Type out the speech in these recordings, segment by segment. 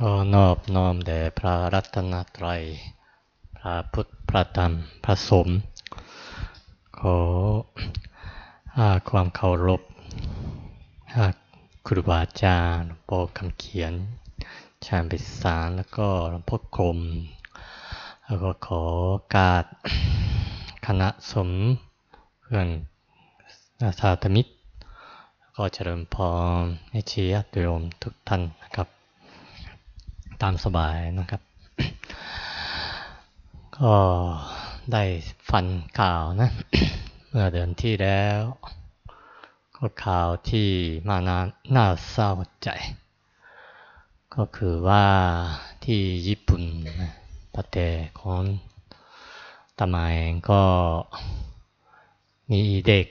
ก็นอบน้อมแด่พระรัตนตรัย พระพุทธ พระธรรม พระสงฆ์ขออาความเคารพครูบาอาจารย์หลวงพ่อคำเขียน ชาญปิสารแล้วก็หลวงพ่อกรมแล้วก็ขอกาดคณะสมเพื่อนสาธมิตรแล้วก็เจริญพรให้ชียร์โยมทุกท่าน ตามสบายนะครับ ก็ได้ฟันข่าวนะ เมื่อเดือนที่แล้ว ก็ข่าวที่มานาน่าเศร้าใจ ก็คือว่าที่ญี่ปุ่นนะประเทศของตะมาเองก็มีเด็ก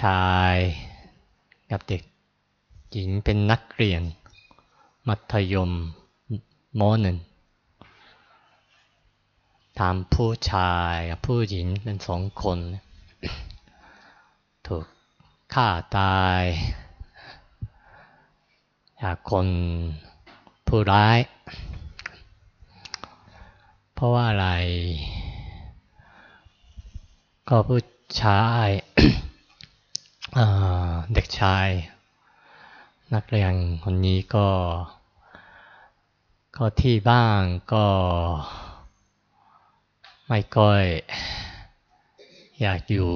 ชายกับเด็กหญิงเป็นนักเรียน มัธยมมหนึ่งทำผู้ชายผู้หญิงเป็นสองคน ถูกฆ่าตายจากคนผู้ร้าย เพราะว่าอะไร ก็ผู้ชายเด็กชาย นักเรียนคนนี้ก็ ก็ที่บ้านก็ไม่ค่อยอยากอยู่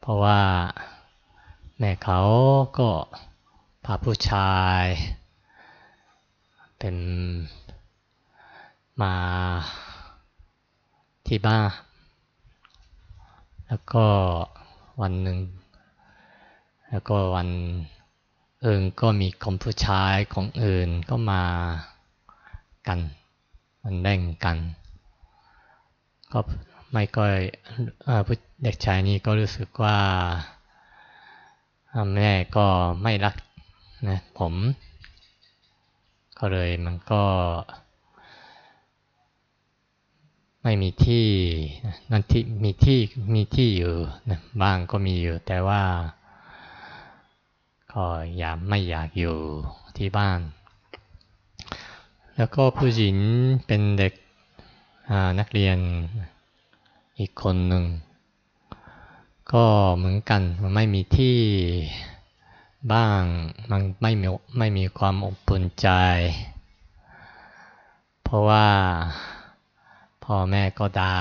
เพราะว่าแม่เขาก็พาผู้ชาย เป็นมาที่บ้าน แล้วก็วันหนึ่ง แล้วก็วัน เอื่นก็มีคนผู้ชายของอื่นก็มากัน มันแบ่งกัน ก็ไม่ก็ผู้เด็กชายนี้ก็รู้สึกว่าแม่ก็ไม่รักนะผม ก็เลยมันก็ ไม่มีที่นั่นที่มีที่มีที่อยู่นะบ้างก็มีอยู่แต่ว่า ก็อยาไม่อยากอยู่ที่บ้าน แล้วก็ผู้หญิงเป็นเด็กนักเรียนอีกคนหนึ่ง ก็เหมือนกันมันไม่มีที่บ้างมันไม่มีไม่มีความอบอุ่นใจ เพราะว่าพ่อแม่ก็ด่า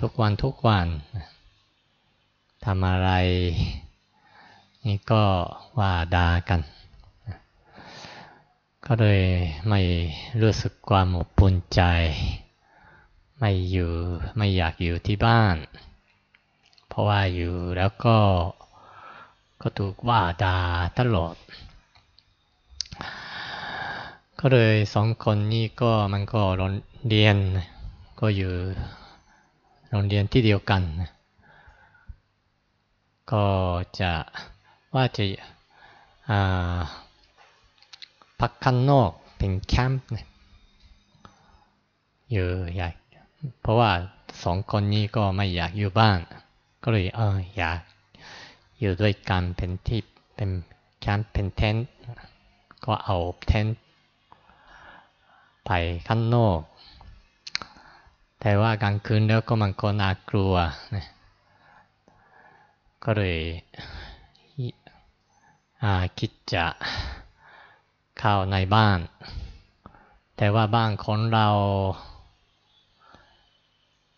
ทุกวันทุกวันทำอะไร นี่ก็ว่าด่ากัน ก็เลยไม่รู้สึกความอบอุ่นใจ ไม่อยู่ไม่อยากอยู่ที่บ้าน เพราะว่าอยู่แล้วก็ก็ถูกว่าด่าตลอด ก็เลยสองคนนี้ก็มันก็โรงเรียนก็อยู่โรงเรียนที่เดียวกัน ก็จะ ว่าจะพักข้างนอกเป็นแคมป์อยู่ใหญ่เพราะว่าสองคนนี้ก็ไม่อยากอยู่บ้าน ก็เลยเอออยากอยู่ด้วยกันเป็นที่เป็นแคมป์เป็นเต็นท์ก็เอาเต็นท์ไปข้างนอก แต่ว่ากลางคืนแล้วก็มันก็น่ากลัวนะก็เลย คิดจะเข้าในบ้าน แต่ว่าบ้านของเรา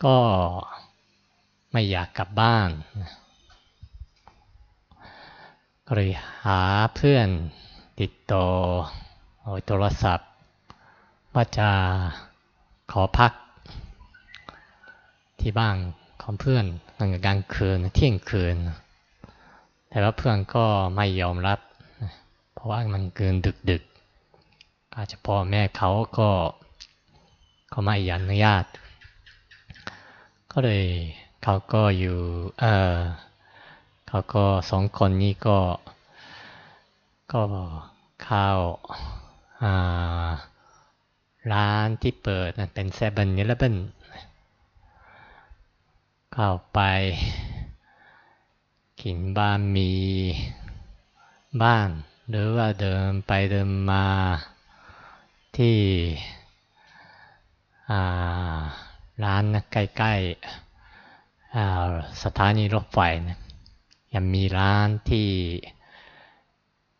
ก็ไม่อยากกลับบ้านก็เลยหาเพื่อนติดต่อโทรศัพท์ ว่าจะขอพัก ที่บ้านของเพื่อนตอนกลางคืนเที่ยงคืน แต่ว่าเพื่อนก็ไม่ยอมรับ เพราะว่ามันเกินดึกดึกอาจจะพ่อแม่เขาก็ก็ไม่อนุญาต ก็เลยเขาก็อยู่เออเขาก็สองคนนี้ก็ ก็เข้าร้านที่เปิดเป็นเซเว่นนี่แล้วเป็นเข้าไป กินบะหมี่บ้านหรือว่าเดินไปเดินมาที่ร้านใกล้ๆสถานีรถไฟนะยังมีร้านที่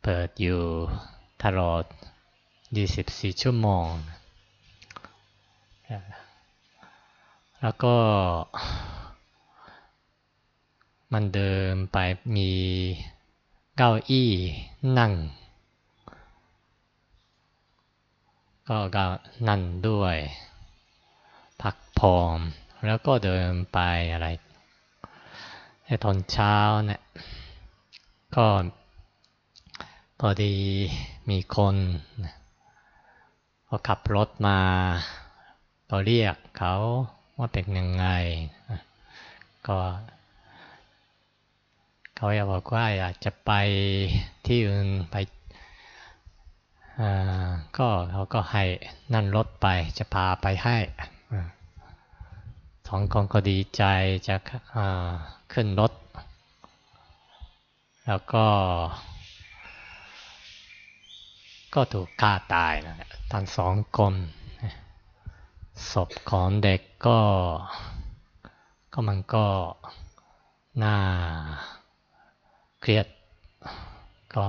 เปิดอยู่ตลอด 24 ชั่วโมง แล้วก็ มันเดินไปมีเก้าอี้นั่ง ก็ก็นั่นด้วย พักพอม แล้วก็เดินไปอะไรในตอนเช้าเนี่ยก็พอดีมีคนก็ขับรถมาก็เรียกเขาว่าเป็นยังไง ก็ เขาอยากบอกว่าอยากจะไปที่อื่นไปก็เขาก็ให้นั่นรถไปจะพาไปให้สองคนก็ดีใจจะขึ้นรถ แล้วก็ ก็ถูกฆ่าตายนะทั้งสองคนศพของเด็กก็ ก็มันก็น่า เครียดก็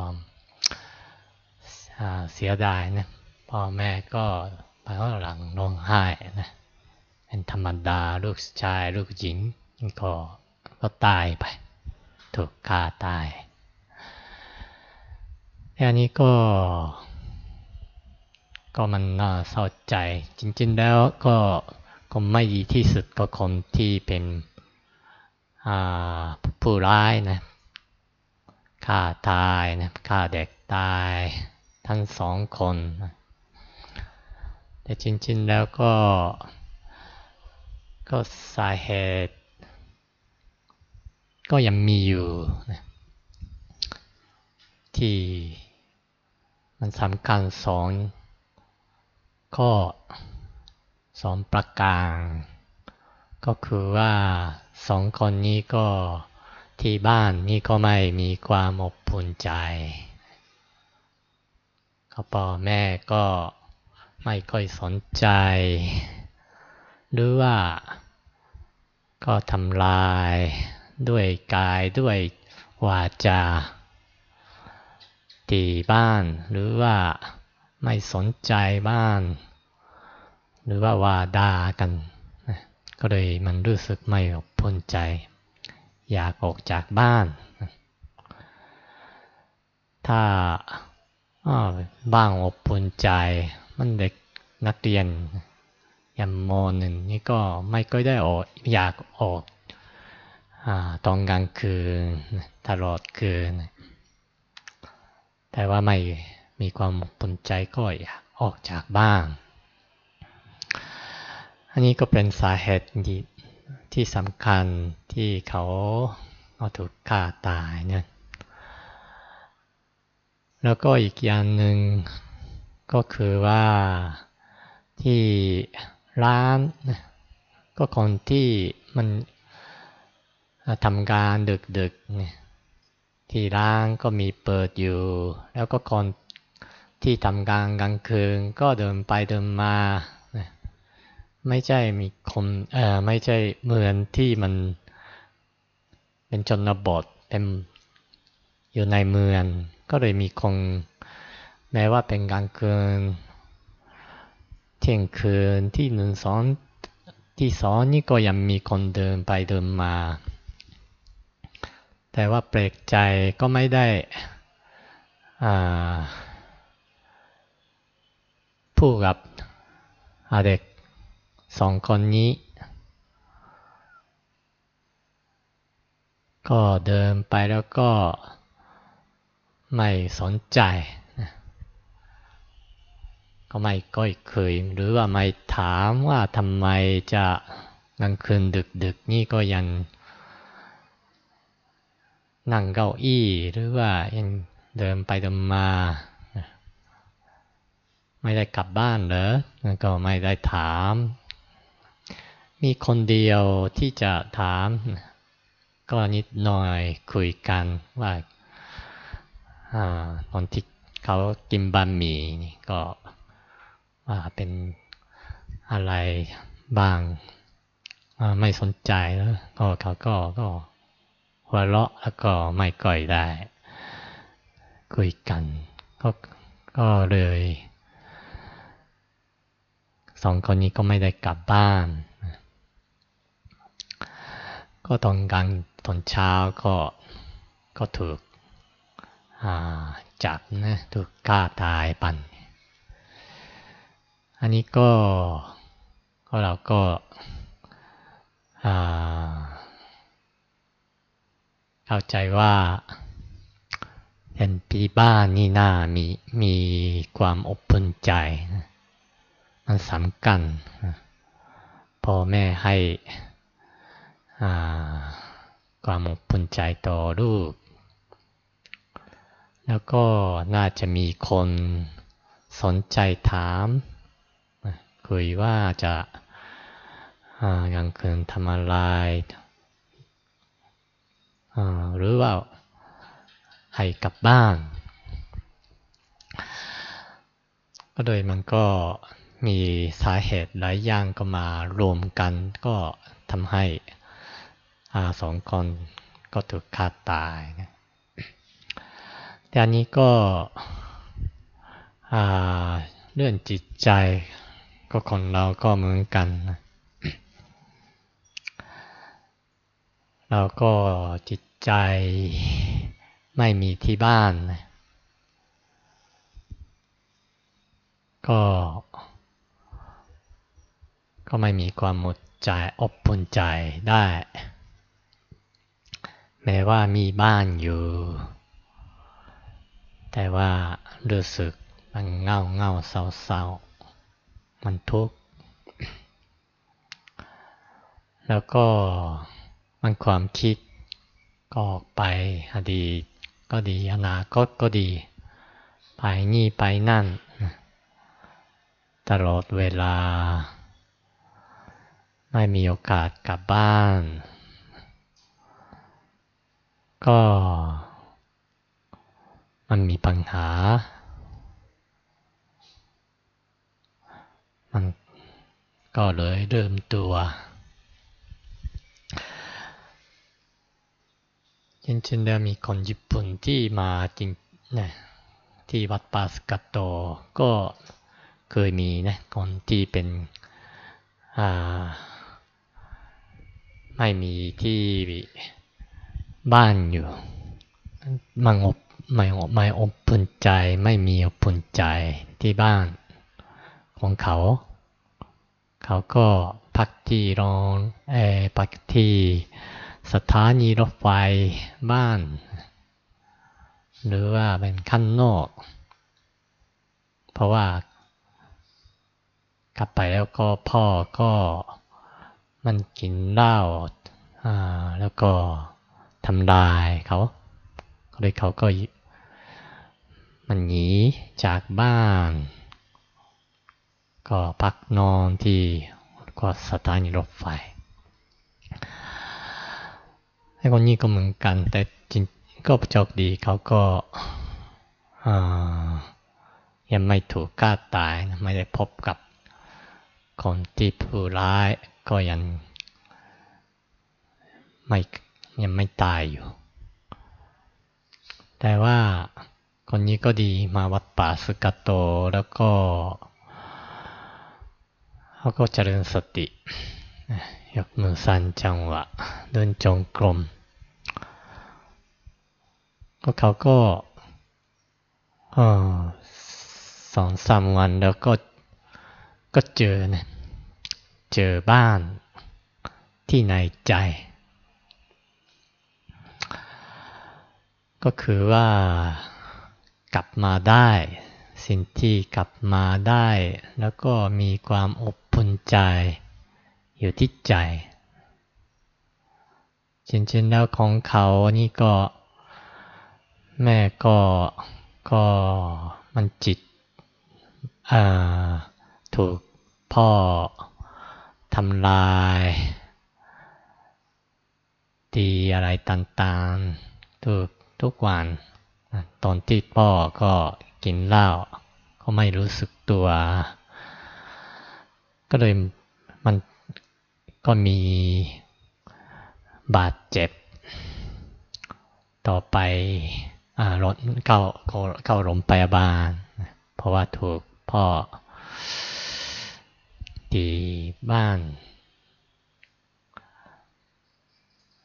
เสียดายนะพ่อแม่ก็ไปข้างหลังร้องไห้นะเป็นธรรมดาลูกชายลูกหญิงก็ก็ตายไป ถูกฆ่าตายอันนี้ก็ ก็มันน่าเศร้าใจ จริง ๆ แล้วก็ก็ไม่ดีที่สุดก็คนที่เป็นผู้ร้ายนะ ฆ่าตายนะฆ่าเด็กตายทั้งสองคน แต่จริงๆแล้วก็ก็สาเหตุ ก็ยังมีอยู่นะที่มันสำคัญสองข้อสองประการ ก็คือว่าสองคนนี้ก็ ที่บ้านนี่ก็ไม่มีความอบอุ่นใจก็พ่อแม่ก็ไม่ค่อยสนใจ หรือว่าก็ทำลายด้วยกายด้วยวาจาตีบ้านหรือว่าไม่สนใจบ้าน หรือว่าวาดากัน ก็เลยมันรู้สึกไม่อบอุ่นใจ อยากออกจากบ้าน ถ้าบ้างอบปุ่นใจ มันเด็กนักเรียนยามโมหนึ่งนี่ก็ไม่ก็ได้ออกอยากออกอตอนกลางคืนตลอดคืน แต่ว่าไม่มีความปุ่นใจก็อยากออกจากบ้าน อันนี้ก็เป็นสาเหตุที่ ที่สำคัญที่เขาเอาถูกฆ่าตายเนี่ยแล้วก็อีกอย่างหนึ่งก็คือว่าที่ร้านก็คนที่มันทำการดึกๆเนี่ยที่ร้านก็มีเปิดอยู่ แล้วก็คนที่ทำการกลางคืนก็เดินไปเดินมา ไม่ใช่มีคนเอ่อไม่ใช่เมืองที่มันเป็นชนบทเป็นอยู่ในเมือง ก็เลยมีคนแม้ว่าเป็นกลางคืนเที่ยงคืนที่หนึ่งสองที่สองนี่ก็ยังมีคนเดินไปเดินมา แต่ว่าเปลกใจก็ไม่ได้พูดกับเด็ก สองคนนี้ ก็เดินไปแล้วก็ไม่สนใจ ก็ไม่ก้อยเคยหรือว่าไม่ถามว่าทำไมจะกลางคืนดึกๆ นี่ก็ยังนั่งเก้าอี้หรือว่ายังเดินไปเดินมา ไม่ได้กลับบ้านเหรอก็ไม่ได้ถาม มีคนเดียวที่จะถาม ก็นิดหน่อยคุยกันว่าตอนที่เขากินบะหมี่ก็ว่าเป็นอะไรบ้างไม่สนใจแล้วก็เขาก็ก็หัวเราะแล้วก็ไม่ก่อยได้ คุยกันก็ก็เลยสองคนนี้ก็ไม่ได้กลับบ้าน ก็ตอนกลางตอนเช้าก็ก็ถูกจับนะถูกฆ่าตายปันอันนี้ก็ก็เราก็เข้าใจว่าเป็นปีบ้านนี่น่ามีมีความอบอุ่นใจ มันสำคัญพ่อแม่ให้ ความอบอุ่นใจต่อลูกแล้วก็น่าจะมีคนสนใจถามคุยว่าจะกลางคืนทำอะไรหรือว่าให้กลับบ้าน ก็โดยมันก็มีสาเหตุหลายอย่างก็มารวมกันก็ทำให้ สองคนก็ถูกฆ่าตายนะแต่อันนี้ก็เรื่องจิตใจก็คนเราก็เหมือนกันนะเราก็จิตใจไม่มีที่บ้านนะก็ ก็ไม่มีความหมดใจอบปุ่นใจได้ แม้ว่ามีบ้านอยู่ แต่ว่ารู้สึกมันเงาเงาเศร้าเศร้ามันทุกข์ แล้วก็มันความคิดก็ออกไปอดีตก็ดีอนาคตก็ดี ไปนี่ไปนั่น ตลอดเวลา ไม่มีโอกาสกลับบ้าน ก็มันมีปัญหา มันก็เลยเริ่มตัว จริงๆแล้วมีคนญี่ปุ่นที่มาจริงนะที่วัดปาสกัตโตก็เคยมีนะคนที่เป็นอ่าไม่มีที่ บ้านอยู่มันอบไม่อบไม่อบปุ่นใจไม่มีอบปุ่นใจที่บ้านของเขา เขาก็พักที่รองเอร์พักที่สถานีรถไฟบ้าน หรือว่าเป็นขั้นนอก เพราะว่ากลับไปแล้วก็พ่อก็มันกินเหล้าแล้วก็ ทำลายเขาเลยเขาก็มันหนีจากบ้าน ก็พักนอนที่ก็สถานีรถไฟไอ้คนนี้ก็เหมือนกัน แต่จริงก็โชคดีเขาก็ยังไม่ถูกฆ่าตายไม่ได้พบกับคนที่ผู้ร้ายก็ยังไม่ ยังไม่ตายอยู่ แต่ว่าคนนี้ก็ดีมาวัดป่าสุกโตแล้วก็เขาก็เจริญสติ ยกมือสั่นจังหวะ เดินจงกรมก็เขาก็สองสามวันแล้วก็ก็เจอนะเจอบ้านที่ในใจ ก็คือว่ากลับมาได้ สิ่งที่กลับมาได้ แล้วก็มีความอบอุ่นใจ อยู่ที่ใจ จริงๆแล้วของเขานี่ก็ แม่ก็ก็มันจิตถูกพ่อทำลายตีอะไรต่างๆทุก ทุกวัน ตอนที่พ่อก็กินเหล้าก็ไม่รู้สึกตัว ก็เลยมันก็มีบาดเจ็บ ต่อไปรถเข้าเข้าโรงพยาบาล เพราะว่าถูกพ่อตีบ้าน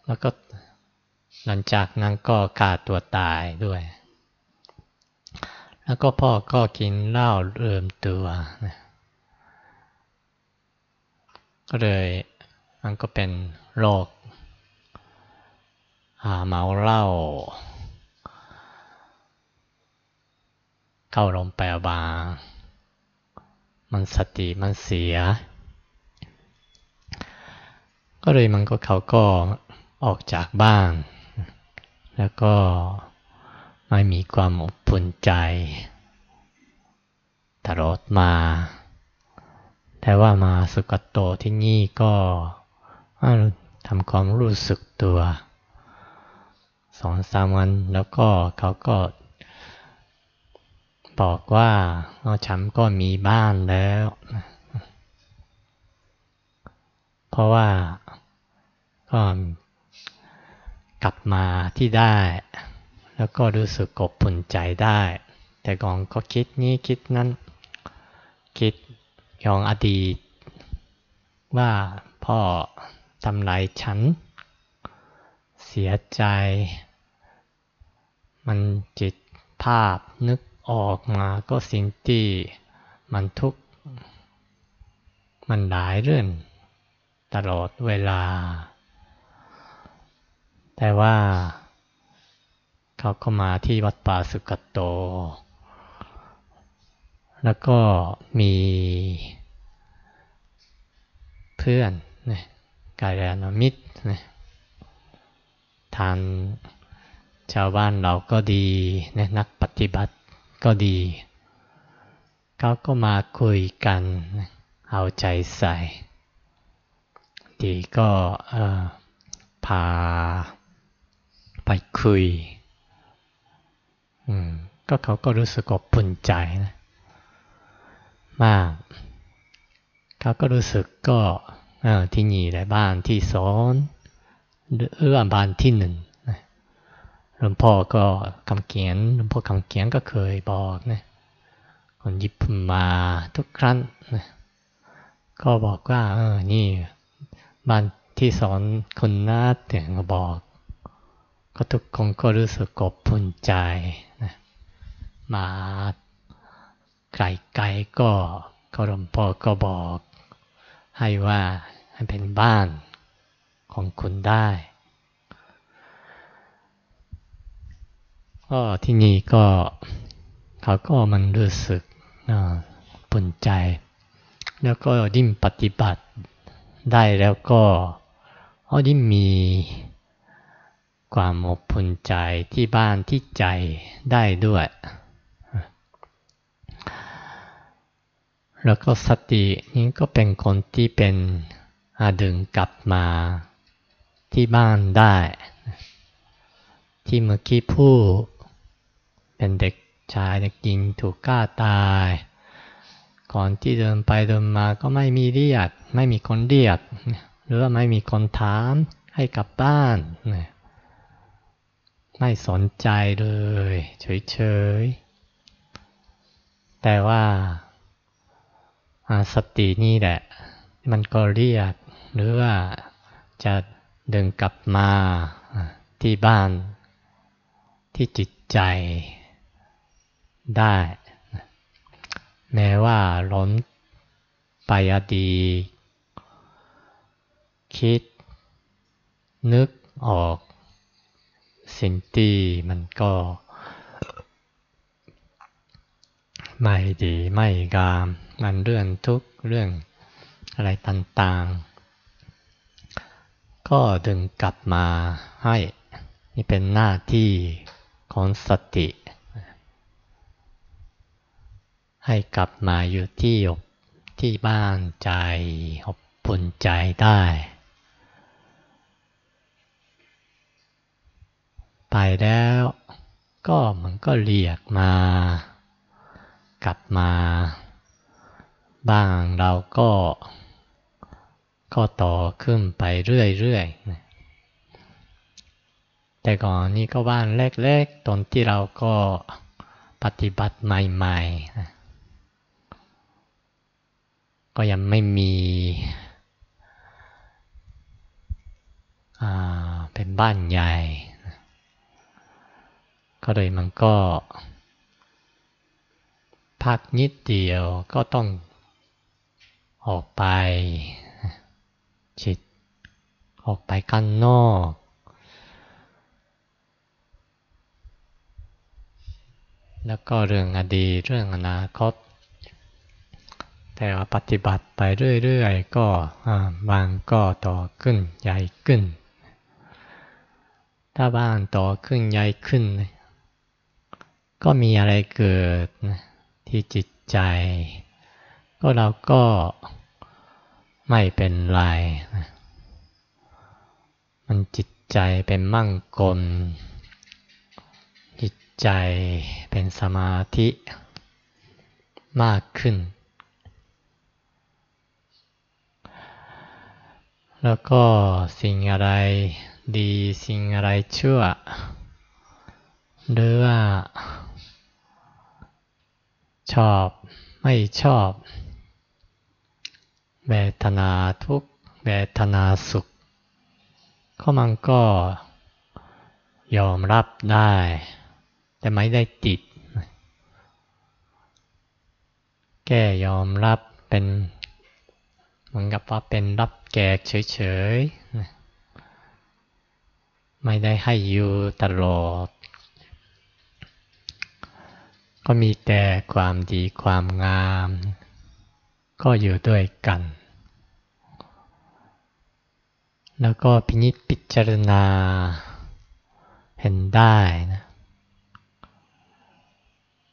แล้วก็ หลังจากนั้นก็ฆ่าตัวตายด้วย แล้วก็พ่อก็กินเหล้าเริ่มตัวนะก็เลยมันก็เป็นโรคเมาเหล้าเข้าโรงพยาบาลมันสติมันเสีย ก็เลยมันก็เขาก็ออกจากบ้าน แล้วก็ไม่มีความอบอุ่นใจตลอดมา แต่ว่ามาสุกโตที่นี่ก็ทำความรู้สึกตัวสองสามวันแล้วก็เขาก็บอกว่าฉันก็มีบ้านแล้ว เพราะว่าก็ กลับมาที่ได้ แล้วก็รู้สึกกบผุนใจได้ แต่ก่อนก็คิดนี้คิดนั้น คิดย้อนอดีต ว่าพ่อทำลายฉัน เสียใจ มันจิตภาพนึกออกมาก็สิ่งที่มันทุกข์ มันหลายเรื่องตลอดเวลา แต่ว่าเขาก็มาที่วัดป่าสุกโต แล้วก็มีเพื่อนนะกายานมิตรนะทานชาวบ้านเราก็ดีนะนักปฏิบัติก็ดี เขาก็มาคุยกัน เอาใจใส่ ดีก็พา ไปคุยก็เขาก็รู้สึกอบอุ่นใจนะมาก เขาก็รู้สึกก็ที่นี่แหละบ้านที่สองหรือบ้านที่หนึ่งหลวงพ่อก็คำเขียนหลวงพ่อคำเขียนก็เคยบอกนะคนญี่ปุ่นมาทุกครั้งนะก็บอกว่าเออนี่บ้านที่สอนคนน้าเตียงก็บอก ก็ทุกคนก็รู้สึกกบพุนใจนะมาไกลๆก็ก็หลวงพ่อก็บอก ให้ว่าให้เป็นบ้านของคุณได้ก็ที่นี่ก็เขาก็มันรู้สึกปุ่นใจ แล้วก็ดิ้นปฏิบัติได้แล้วก็เขาดิ้นมี ความอบอุ่นใจที่บ้านที่ใจได้ด้วย แล้วก็สตินี้ก็เป็นคนที่เป็นอาดึงกลับมาที่บ้านได้ ที่เมื่อกี้พูดเป็นเด็กชายเด็กหญิงถูกฆ่าตาย ก่อนที่เดินไปเดินมาก็ไม่มีเรียก ไม่มีคนเรียก หรือว่าไม่มีคนถามให้กลับบ้าน ไม่สนใจเลย เฉยๆ แต่ว่าสตินี่แหละ มันก็เรียก หรือว่าจะเดินกลับมาที่บ้านที่จิตใจได้ แม้ว่าล้นไปอดีคิด นึกออก สิ่งที่มันก็ไม่ดีไม่งาม มันเรื่องทุกเรื่องอะไรต่างๆ ก็ดึงกลับมาให้ นี่เป็นหน้าที่ของสติ ให้กลับมาอยู่ที่อบที่บ้านใจอบปุ่นใจได้ ไปแล้ว ก็มันก็เรียกมา กลับมา บ้างเราก็ ก็ต่อขึ้นไปเรื่อยๆแต่ก่อนนี้ก็บ้านเล็กๆตอนที่เราก็ปฏิบัติใหม่ๆ ก็ยังไม่มีเป็นบ้านใหญ่ ก็เลยมันก็ พักนิดเดียวก็ต้องออกไป จิต ออกไปข้างนอก แล้วก็เรื่องอดีตเรื่องอนาคต แต่ว่าปฏิบัติไปเรื่อยๆ ก็บางก็ต่อขึ้นใหญ่ขึ้น ถ้าบ้างต่อขึ้นใหญ่ขึ้น ก็มีอะไรเกิดที่จิตใจ ก็เราก็ไม่เป็นไรมันจิตใจเป็นมั่งกลจิตใจเป็นสมาธิมากขึ้น แล้วก็สิ่งอะไรดีสิ่งอะไรชั่วหรือว่า ชอบไม่ชอบ เวทนาทุกเวทนาสุข ก็มันก็ยอมรับได้ แต่ไม่ได้ติด แก้ยอมรับเป็นเหมือนกับว่าเป็นรับแกกเฉยๆ ไม่ได้ให้อยู่ตลอด ก็มีแต่ความดีความงาม ก็อยู่ด้วยกัน แล้วก็พินิจพิจารณา เห็นได้นะ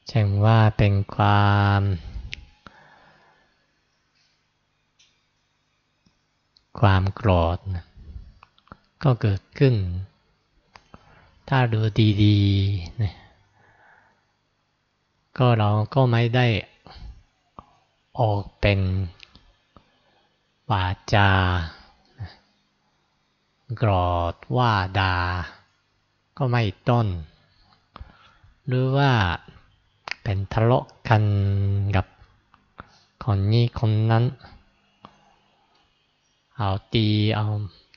เช่นว่าเป็นความความโกรธนะก็เกิดขึ้น ถ้าดูดีๆนะ ก็เราก็ไม่ได้ออกเป็นวาจากรอดว่าดา ก็ไม่ต้น หรือว่าเป็นทะเลาะกันกับคนนี้คนนั้น เอาตีเอา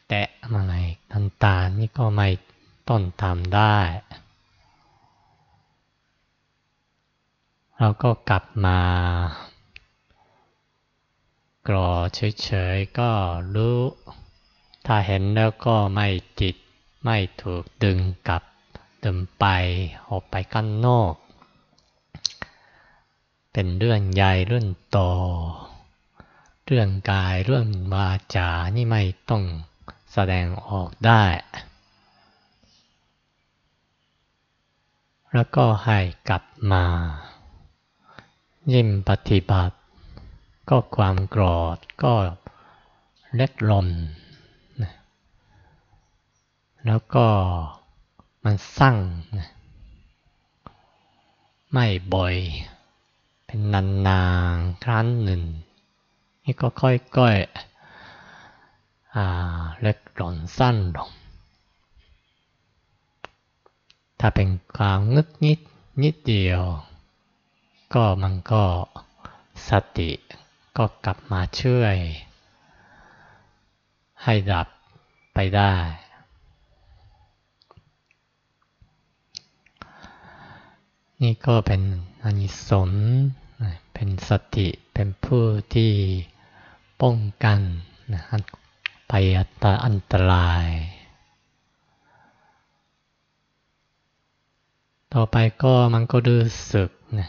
แตะมาอะไรต่างๆนี่ก็ไม่ต้นทำได้ เราก็กลับมากรอเฉยๆก็รู้ ถ้าเห็นแล้วก็ไม่จิตไม่ถูกดึงกลับดึงไปออกไปข้างนอก เป็นเรื่องใหญ่เรื่องโตเรื่องกายเรื่องวาจานี่ไม่ต้องแสดงออกได้ แล้วก็ให้กลับมา ยิ่มปฏิบัติ ก็ความโกรธก็เล็ดลมแล้วก็มันสั่งไม่บ่อย เป็นนานๆครั้งหนึ่ง นี่ก็ค่อยๆเล็กหล่อนสั้นลงถ้าเป็นความงึกนิดนิดเดียว ก็มันก็สติก็กลับมาช่วย ให้ดับไปได้ นี่ก็เป็นอานิสงส์เป็นสติเป็นผู้ที่ป้องกันนะภัยอันตราย ต่อไปก็มันก็รู้สึกนะ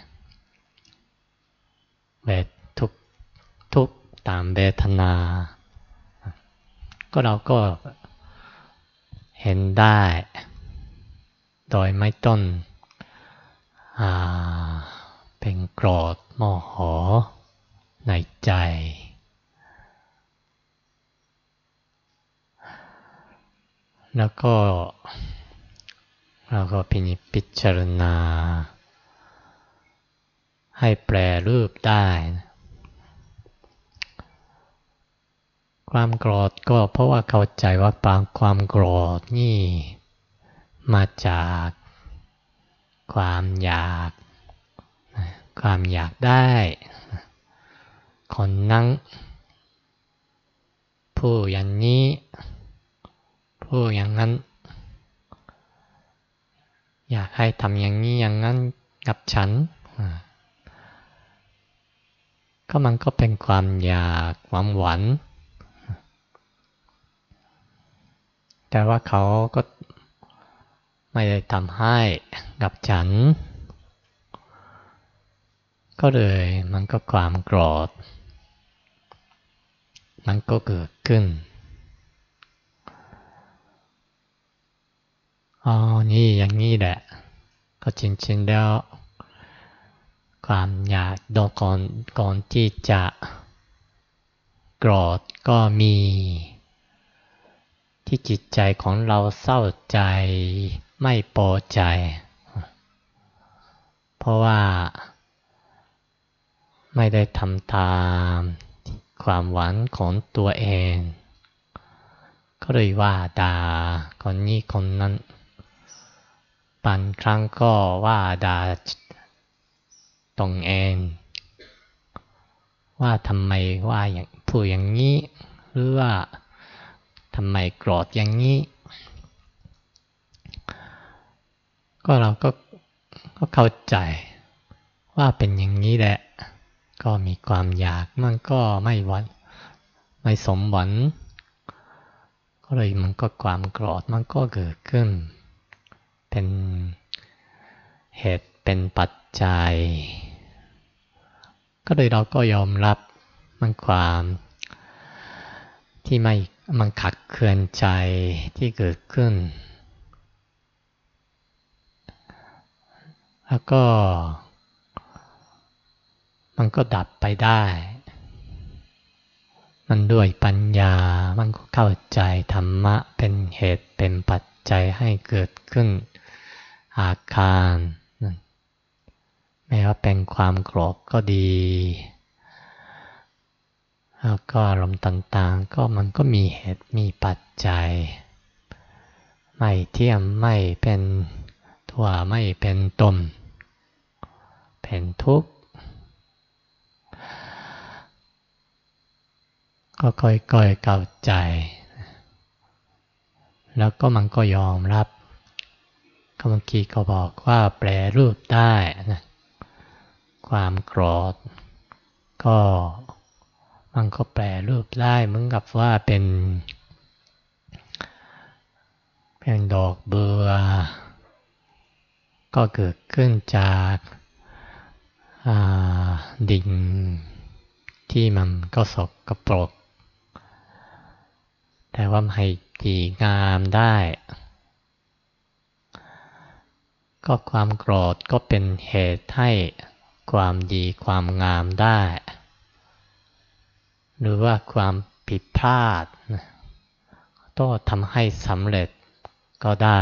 เวททุกทุกตามเวทนา ก็เราก็เห็นได้ โดยไม่ต้นเป็นโกรธโมโหในใจ แล้วก็เราก็พินิจพิจารณา ให้แปรรูปได้ ความโกรธก็เพราะว่าเข้าใจว่าปางความโกรธนี่ มาจากความอยาก ความอยากได้ คนนั่งผู้อย่างนี้ ผู้อย่างนั้น อยากให้ทำอย่างนี้อย่างนั้นกับฉัน ก็มันก็เป็นความอยากความหวังแต่ว่าเขาก็ไม่ได้ทำให้กับฉัน ก็เลยมันก็ความโกรธ มันก็เกิดขึ้นอ๋อนี่อย่างนี้แหละ ก็จริงๆแล้ว ความอยากโดนก่อนก่อนที่จะโกรธก็มี ที่จิตใจของเราเศร้าใจไม่พอใจ เพราะว่า ไม่ได้ทำตามความหวังของตัวเอง ก็เลยว่าด่าคนนี้คนนั้นบางครั้งก็ว่าด่า ตรงเอง ว่าทำไมว่าอย่างพูดอย่างนี้ หรือว่าทำไมโกรธอย่างนี้ ก็เราก็ก็เข้าใจว่าเป็นอย่างนี้แหละ ก็มีความอยากมันก็ไม่วันไม่สมหวังก็เลยมันก็ความโกรธมันก็เกิดขึ้น เป็นเหตุเป็นปัจจัย ก็เลยเราก็ยอมรับมันความที่ไม่มันขัดเคืองใจที่เกิดขึ้น แล้วก็ มันก็ดับไปได้ มันด้วยปัญญา มันก็เข้าใจธรรมะเป็นเหตุเป็นปัจจัยให้เกิดขึ้นอาการ แม้ว่าเป็นความโกรธก็ดีแล้วก็ลมณ์ต่างๆ ก็มันก็มีเหตุมีปัจจัย ไม่เที่ยมไม่เป็นทั่วไม่เป็นตม เป็นทุกข์ ก็ค่อยๆเข้าใจ แล้วก็มันก็ยอมรับก็เมื่อกี้ก็บอกว่าแปลรูปได้นะ ความโกรธ ก็มันก็แปลรูปได้เหมือนกับว่าเป็นเป็นดอกเบือก็เกิดขึ้นจากดิ่งที่มันก็สกกระปรก แต่ว่าให้ดีงามได้ ก็ความโกรธก็เป็นเหตุให้ ความดีความงามได้ หรือว่าความผิดพลาดก็ทำให้สำเร็จก็ได้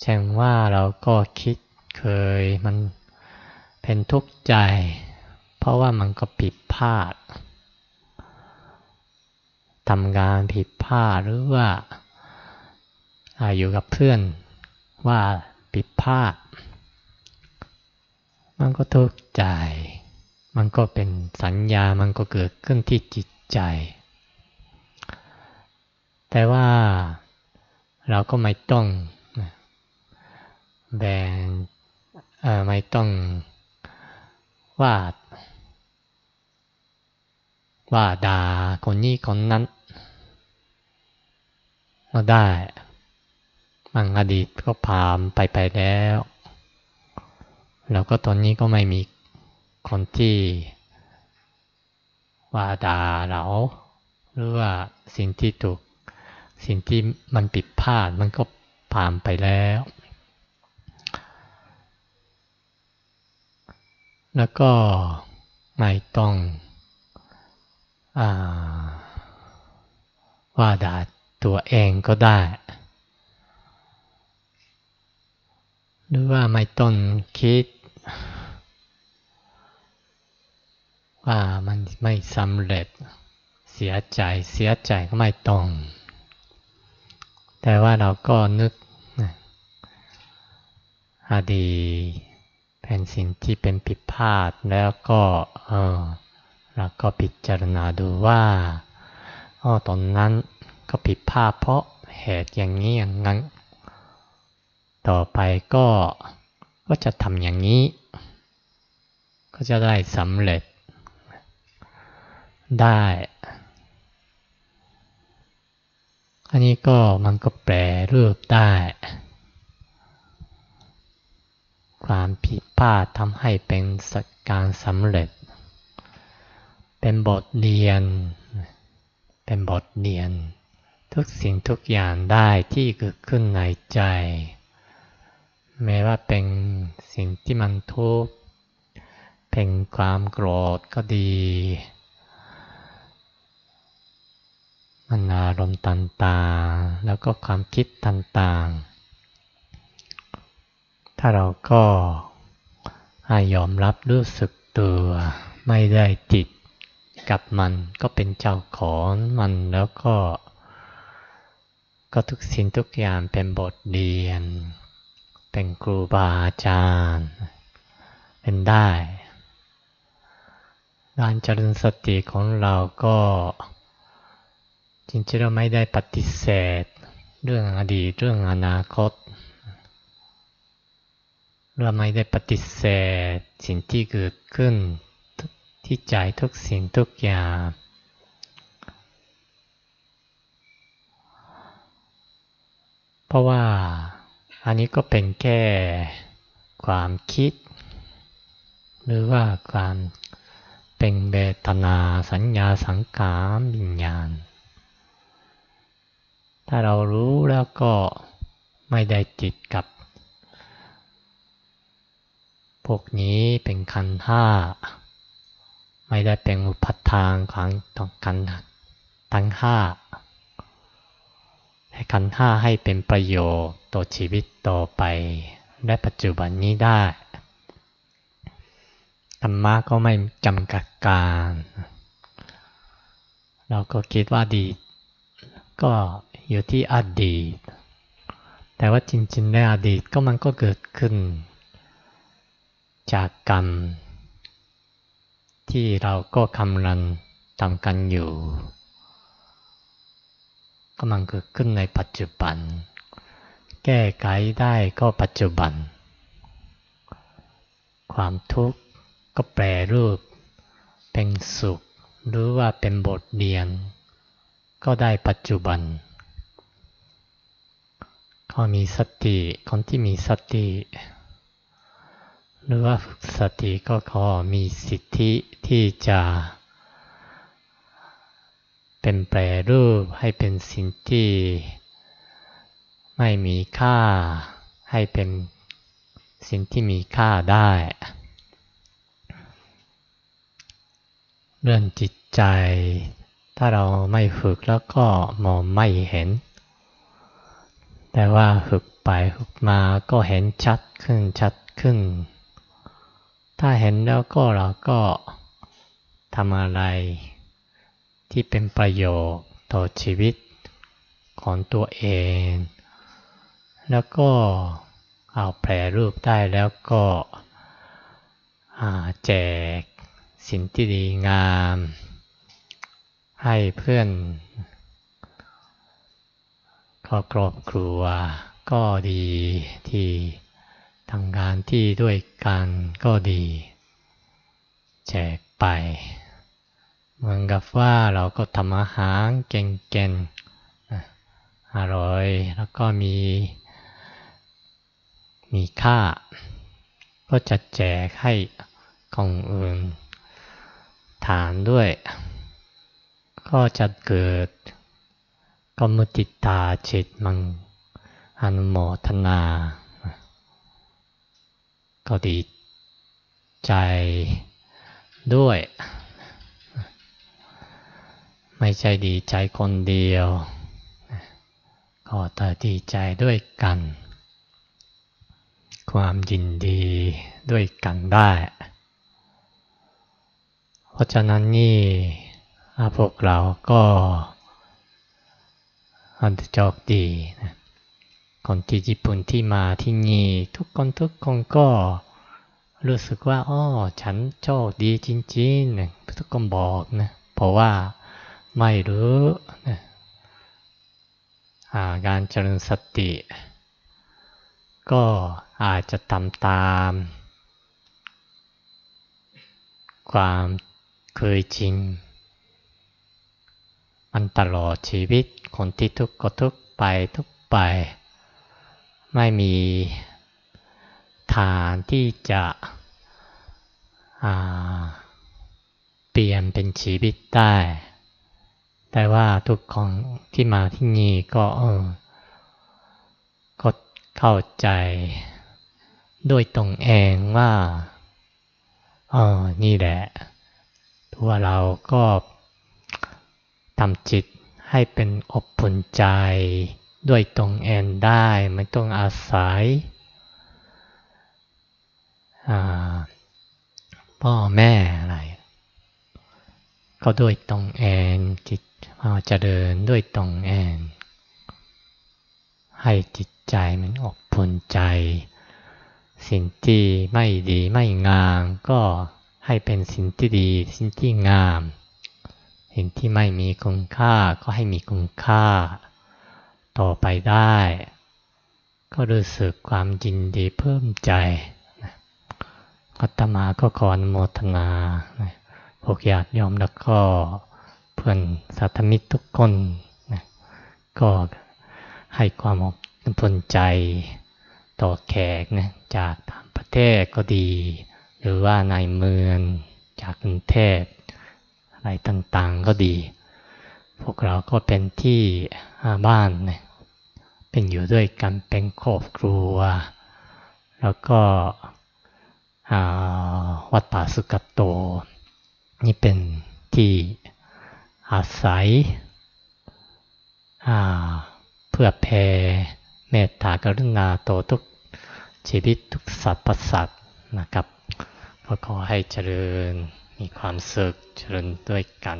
เช่นว่าเราก็คิดเคยมันเป็นทุกข์ใจ เพราะว่ามันก็ผิดพลาดทำงานผิดพลาดหรือว่าอยู่กับเพื่อนว่าผิดพลาด มันก็ทุกข์ใจ มันก็เป็นสัญญา มันก็เกิดขึ้นที่จิตใจ แต่ว่าเราก็ไม่ต้องแบ่งไม่ต้องว่าว่าด่าคนนี้คนนั้นก็ได้บางอดีตก็ผ่านไปไปแล้ว แล้วก็ตอนนี้ก็ไม่มีคนที่ว่าด่าเรา หรือว่าสิ่งที่ถูกสิ่งที่มันผิดพลาดมันก็ผ่านไปแล้ว แล้วก็ไม่ต้องอว่าด่าตัวเองก็ได้ หรือว่าไม่ต้องคิด ว่ามันไม่สำเร็จเสียใจเสียใจก็ไม่ต้องแต่ว่าเราก็นึกอดีเป็นสิ่งที่เป็นผิดพลาดแล้วก็เออเราก็พิจารณาดูว่าอ๋อตอนนั้นก็ผิดพลาดเพราะเหตุอย่างนี้อย่างนั้น ต่อไปก็ ก็จะทำอย่างนี้ ก็จะได้สำเร็จ ได้ อันนี้ก็มันก็แปลรูปได้ ความผิดพลาดทำให้เป็นการสำเร็จ เป็นบทเรียน เป็นบทเรียน ทุกสิ่งทุกอย่างได้ที่เกิดขึ้นในใจ แม้ว่าเป็นสิ่งที่มันทุกข์เป็นความโกรธก็ดี มันอารมณ์ต่างๆ แล้วก็ความคิดต่างๆ ถ้าเราก็ยอมรับรู้สึกตัวไม่ได้ติดกับมันก็เป็นเจ้าของมันแล้วก็ ก็ทุกสิ่งทุกอย่างเป็นบทเรียน เป็นครูบาอาจารย์ เป็นได้การเจริญสติของเราก็จริงๆเราไม่ได้ปฏิเสธ เรื่องอดีตเรื่องอนาคต เราไม่ได้ปฏิเสธสิ่งที่เกิดขึ้นที่ใจทุกสิ่งทุกอย่างเพราะว่า อันนี้ก็เป็นแค่ความคิด หรือว่าความเป็นเบตนาสัญญาสังขารวิญญาณ ถ้าเรารู้แล้วก็ไม่ได้จิตกับ พวกนี้เป็นคันห้าไม่ได้เป็นอุปทานของต่อกันทั้งห้า ให้ขันห้าให้เป็นประโยชน์ต่อชีวิตต่อไป และปัจจุบันนี้ได้ธรรมะก็ไม่จำกัดการ เราก็คิดว่าดีก็อยู่ที่อดีต แต่ว่าจริงๆในอดีตก็มันก็เกิดขึ้น จากกรรม ที่เราก็กำลังทำกันอยู่ำลังเกิดขึ้นในปัจจุบัน แก้ไขได้ก็ปัจจุบัน ความทุกข์ก็แปรรูป เป็นสุข หรือว่าเป็นบทเรียน ก็ได้ปัจจุบันก็มีสติคนที่มีสติ หรือว่าฝึกสติก็ขอมีสิทธิที่จะ เป็นแปรรูปให้เป็นสิ่งที่ไม่มีค่า ให้เป็นสิ่งที่มีค่าได้ เรื่องจิตใจ ถ้าเราไม่ฝึกแล้วก็มองไม่เห็น แต่ว่าฝึกไปฝึกมาก็เห็นชัดขึ้นชัดขึ้น ถ้าเห็นแล้วก็เราก็ทำอะไร ที่เป็นประโยชน์ต่อชีวิตของตัวเอง แล้วก็เอาแปรรูปได้แล้วก็แจกสิ่งที่ดีงาม ให้เพื่อนครอบครรัวก็ดีที่ทำงานที่ด้วยกันก็ดี แจกไป มือนกับว่าเราก็ทำอาหารเก่งๆ อร่อย แล้วก็มี มีค่า ก็จะแจกให้กองอื่น ฐานด้วย ก็จะเกิดกมุติตาจิตมังอนุโมทนา ก็ดีใจด้วย ไม่ใช่ดีใจคนเดียว ก็แต่ดีใจด้วยกัน ความยินดีด้วยกันได้ เพราะฉะนั้นนี่พวกเราก็อันโชคดีนะคนที่ญี่ปุ่นที่มาที่นี่ทุกคนทุกคนก็รู้สึกว่าอ๋อฉันโชคดีจริงๆทุกคนบอกนะเพราะว่า ไม่รู้การเจริญสติ ก็อาจจะทำตาม ความเคยชินมันตลอดชีวิตคนที่ทุกข์ก็ทุกข์ไปทุกข์ไป ไม่มีทางที่จะเปลี่ยนเป็นชีวิตได้ แต่ว่าทุกคนที่มาที่นี่ก็เออก็เข้าใจด้วยตรงเองว่าเออนี่แหละ ตัวเราก็ทำจิตให้เป็นอบผลใจด้วยตรงเองได้ไม่ต้องอาศัยพ่อแม่อะไร ก็ด้วยตรงเองจิต จะเดินด้วยตรงเองให้จิตใจมันอบผลใจ สิ่งที่ไม่ดีไม่งามก็ให้เป็นสิ่งที่ดีสิ่งที่งาม สิ่งที่ไม่มีคุณค่าก็ให้มีคุณค่า ต่อไปได้ ก็รู้สึกความยินดีเพิ่มใจอัตมาก็ขออนุโมทนาพวกญาติยอมแล้วก็ พื่อนสัตมิตรทุกคนนะก็ให้ความอบอุ่นใจต่อแขกนะจากต่างประเทศก็ดี หรือว่าในเมืองจากกรุงเทพอะไรต่างๆก็ดี พวกเราก็เป็นที่บ้านนะเป็นอยู่ด้วยกันเป็นครอบครัว แล้วก็วัดป่าสุกัตโต นี่เป็นที่ อาศัยเพื่อแผ่เมตตากรุณาโตทุกชีวิตทุกสัตว์ประสัตว์นะครับ ก็ขอให้เจริญมีความสุขเจริญด้วยกัน